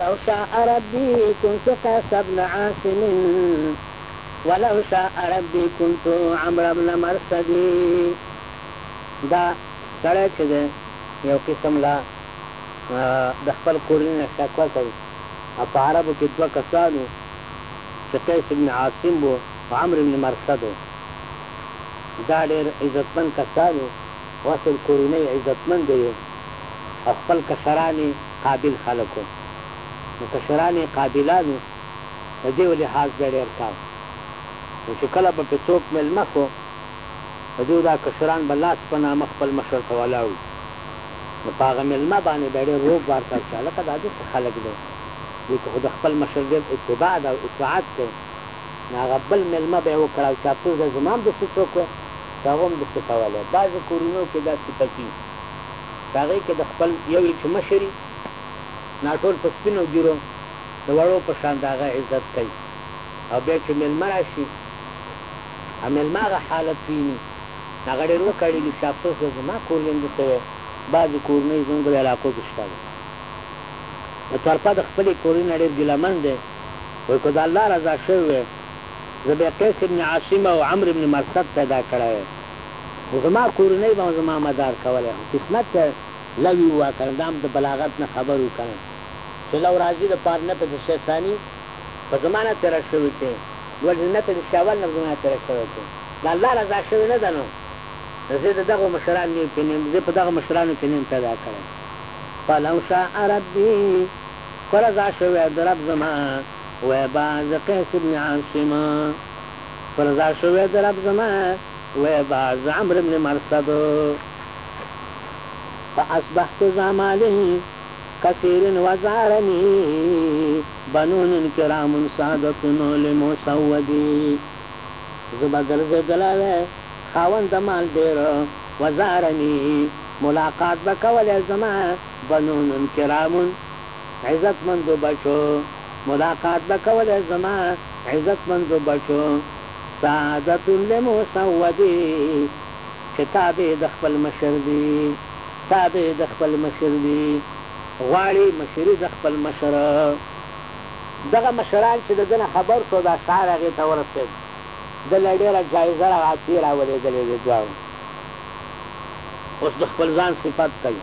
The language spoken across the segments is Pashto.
ولو شاء ربي كنت قيس بن عاصم ولو شاء ربي كنت عمرو بن مرصد دا سړی چې دی یو قسم لا د خپل کورني نه شکوه کوي او په عربو کې دوه کسان وو چې قیس بن عاصم وو او عمرو بن مرصد وو دا ډېر عزتمند کسان وو غسل کورنۍ عزتمند یو او خپل کشران یې قابل خلک وو نو کشران یې قابلان وو د دیو لحاظ به یې ډېر کاوه نو چې کله به پرې څوک مېلمه شو د دیو دا کشران به لاس په نامه خپل مشر ته ولاړ وو نو په هغه مېلمه باندې به یې ډېر روب وار کاوه چې هلکه دا داسې خلک دی دوی ته خو د خپل مشر ډېر اتباع ده او اطاعت دی نو هغه بل مېلمه به یې وکړاو چې افسوس دی زما هم داسې څوک وی ته هغه هم داسې کولی. بعضې کورونو کې داسې پکي چې هغې کې د خپل یو یې چې مشر وي نا ټول په سپینو ږیرو د وړو په شان د هغه عزت کوي او بیا چې مېلمه راشي او مېلمه هغه حالت ویني نو هغه ډېر وکړېږي چې افسوس دی زما کور دې هم داسې وای. بعضې کورنۍ زموږ په علاقو کې شته دی د تورپه د خپلې کورنۍ نه ډېر ګیله من دی وایي که د الله رضا شوې وای زه به قیس ابن عاصم او عمرو ابن مرثد پیدا کړی وای، نو زما کورنۍ به هم زما مدار کولی، خو قسمت ته لوی ووه کنه، دا هم د بلاغت نه خبر وو کنه، چې لو راضی د پار نفس شیء ثانی په زما نه تیره شوی ته، ولې نفس شیء اول نه په زما نه تیره شوی ته، د الله رضا شوی نه ده، نو زه د دغو مشرانو نیو کې نیم، زه په دغو مشرانو کې نیم پیدا کړی، فلو شاء ربی، که رضا شوی د رب زما. وایه با ز قیس بن عاصم پرزا شوی د رب زما وایه با ز عمرو بن مرثد فاصبحت ذا مال کثیر وزارنی بنون کرام سادت نول مسودی زه به ګرځېدلی وای خاوند د مال ډېر وزارنی ملاقات به کولی زما بنون کرام عزت مندو بچو ملاقات به کولی زما عزت مندو بچو سعادت الله مسودي چې تابع د خپل مشر دي تابع د خپل مشر دي غواړي مشري د خپل مشر دغه مشران چې د ده نه خبر شو دا شعار هغې ته ورسېد ده له ډېره جايزه را عطيې راولېږلې وې دواړو اوس د خپل ځان صفت کوي.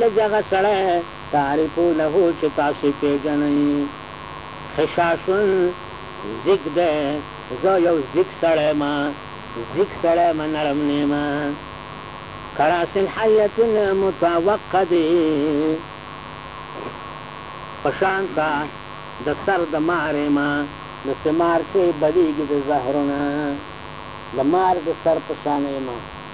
لږ هغه سړی تعرفونه چې تاسې پېژنئ. خشاشون ځیږ دی، زه یو ځیږ سړی یم، ځیږ سړی یم، نرم نه یم. کړاسن حیت متوقع دی، په شان ته د سر د مار یم، داسې مار چې بلېږي د زهرو نه، د مار د سر په شان یم.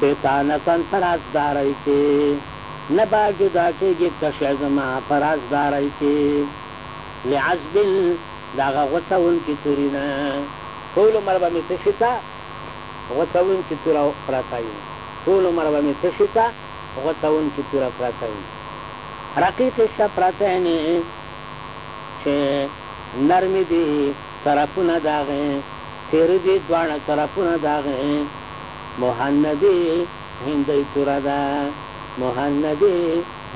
بتانه کن په رازدارۍ کې نه با جدا کېږي ته شې زما په رازدارۍ کې لعذب د هغه غوڅوونکي توري نه ټول عمر به مې تشي ته غوڅوونکي توره پرته يم ټول عمر به مې تشي ته غوڅوونکي توره پرته يم رقيق شپرتين چې نرمې دي طرفونه داغې تېره دي دواړه طرفونه داغې مهندې هندۍ توره ده مهندې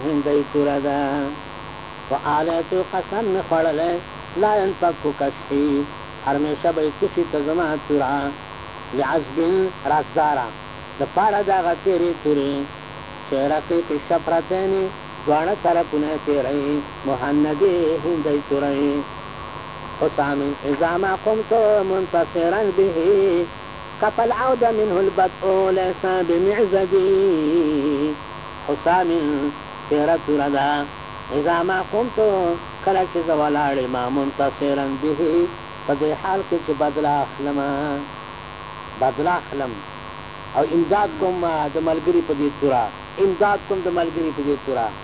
هندۍ توره ده په آلات القسم مې خوړلی لا ينفك کشحي هرمېشه به يې تشي ته زما توره لعذب رازداره د پاره داغه تېرې تورې چې رقيق الشفرتين دواړه طرفونه يې تېره مهندې هندۍ توره حسام اذا ما قمت منتصرا به کفى العود منه البدء ليس بمعزبي حسام تېره توره ده اذا ما قمت کله چې زه ولاړ يم منتصرا به په دې حال کې چې بدله اخلم بدله اخلم او امداد کوم د ملګري په دې توره امداد کوم د ملګري په دې توره.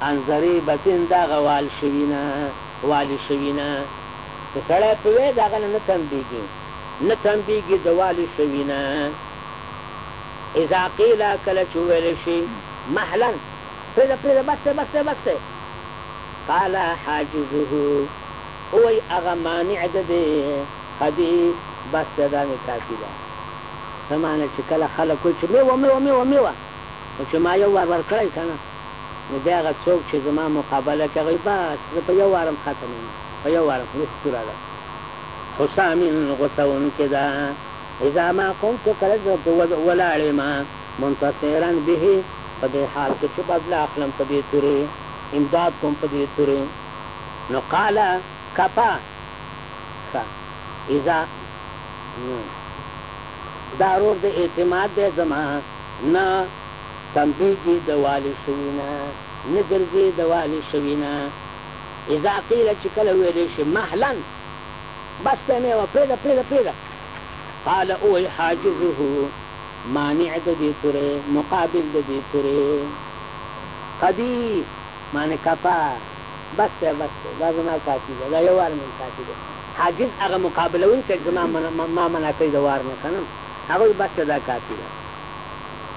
ان ذرې بطن داغه وال شوي نه، والي شوي نه، چې سړی په وې داغه نه نه تمبېږي، نه تمبېږي د والي شوي نه. اذا قیل کله چې وویل شي، مهلا، پرېږده، پرېږده، بس دی، بس دی، بس دی، قال حاجزه، ووايي هغه مانع د دې، قدي، بس دی، دا مې کافي ده. څه معنی چې کله خلک وایي چې مې وه، مې وه، مې وه، مې وه، نو چې ما یو وار ورکړی که نه، نو بیا هغه څوک چې زما مقابله کوي، بس زه په یو وار هم ختم یم، په یو وار هم اوس پوره ده. حسامي غوڅوونکې ده، اذا ما قمت کله چې زه ولاړ یم، منتصرا به په دې حال کې چې بدله اخلم په دې تورې، امداد کوم په دې تورې، نو قال کفا، ښه، اذا نو دا روح د اعتماد دی زما، نه تمبی دي د والي شوي نه نه ګرځي د والي شوي نه اذا قیل چې کله ویلې شي مهلا بس ته مې وه پرېږده پرېږده پرېږده قال اوي حاجزه مانع د دې تورې مقابل د دې تورې قدی معنی کفا بس ته بس ته دا زما کافي ده دا یو وار مې کافي ده حاجز هغه مقابلوونکی چې زما ما منع کړی د وار نه کنه هغه بس ته دا کافي ده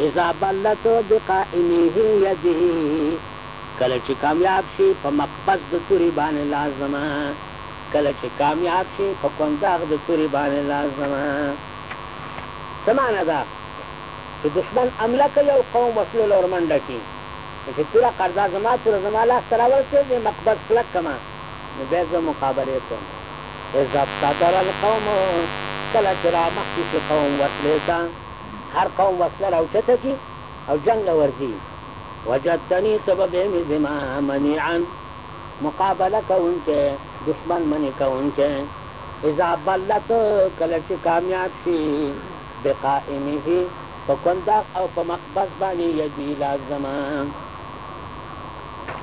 اذا بلت بقائمه یده، کله چې کامیاب شي په مقبض د تورې باندې لاس زما، کله چې کامیاب شي په کنداغ د تورې باندې لاس زما. څه معنی ده؟ چې دښمن حمله کوي او قوم وسلو له ورمنډه کړي، نو چې توره قرضه زما، توره زما لاس ته راورسېږي، مقبض کلک کړم، نو بیا زه مقابله کوم. اذا ابتدر القوم، کله چې رامخکې شي قوم وسلې ته. هر قوم وسله راوچته کړي او جنګ له ورځي. وجدتني ته به بې مې زما منيعا مقابله کوونکی، دښمن منع کوونکی، اذا بلت کله چې کامياب شي، بقائمه په کنداغ او په مقبض باندې يدي لاس زما.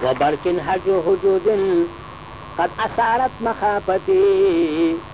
وبرق هجو هجوج قد اثارت مخافتي.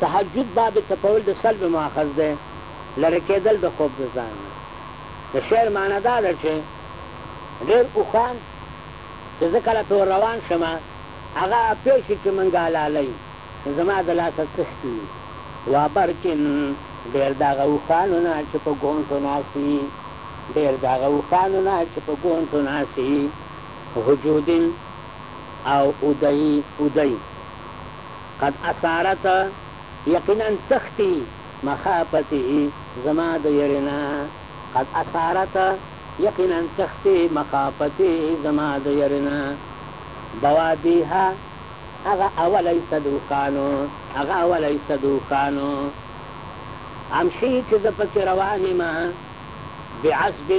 تهجد باب تپول د سلب مأخذ دی، لرې کېدل د خوب د ځان نه. د شعر معنی دا ده چې ډېر اوښان چې زه کله پرې ور روان شم، هغه پېښې چې منګالالی زما د لاسه څښتي وي، وابرکن ډېر د هغه اوښانو نه چې په ګونټو ناست وي، ډېر د هغه اوښانو نه چې په ګونټو ناست وي، هجودین او اودی، اودی. قد اسارت یقینا تښتي مخافته زما د یرې نه قد اسارت یقینا تښتي مخافته زما د یرې نه بوادیها هغه اولی صدوکانو هغه اولی صدوکانو امشي چې زه پکې روان یم بعصب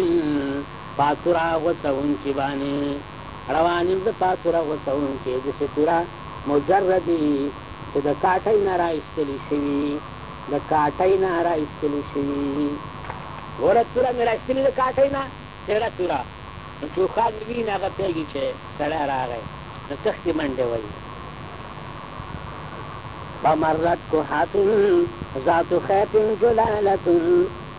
پاتوره غوڅونکي باندې روان یم زه پاتوره غوڅونکي د سه توره مجردي چې د کاټۍ نه را ایستلي شوي، د کاټۍ نه را ایستلي شوي. وړه توره مې را ایستلې د کاټۍ نه، تېره توره، نو چې اوښان مې ویني، هغه پوهېږي چې سړی راغی، نو تښتي، منډې وهي. فمرت کهة ذات خیط جلالة